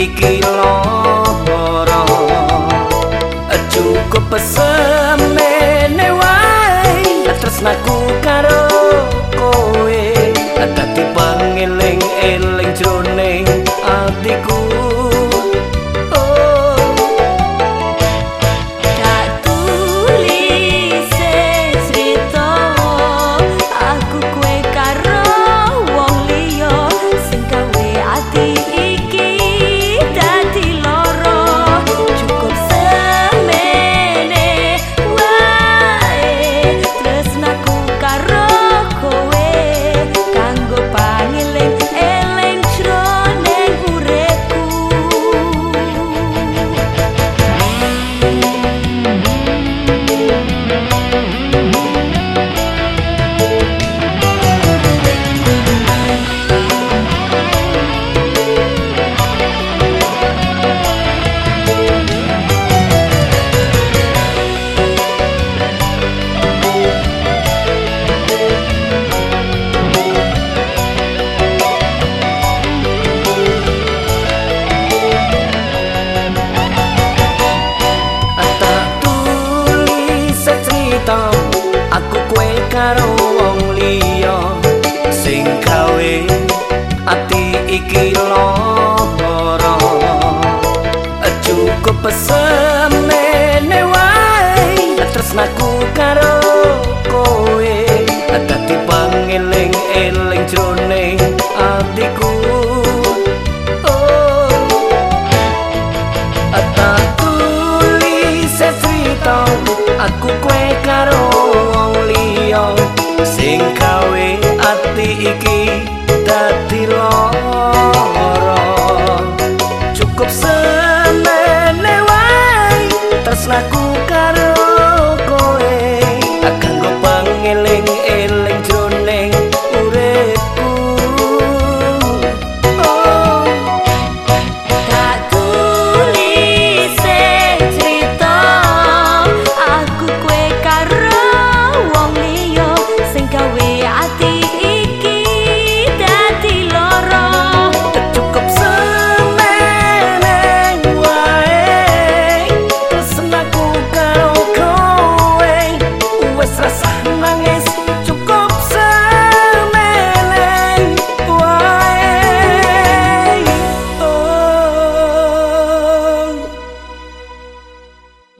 iki lara cukup pesemene iki lara cukup pesemene wae tresnaku karo kowe. Dadi pangeling eling jrone atiku. Oh, Sing kawe ati iki dadi lara karo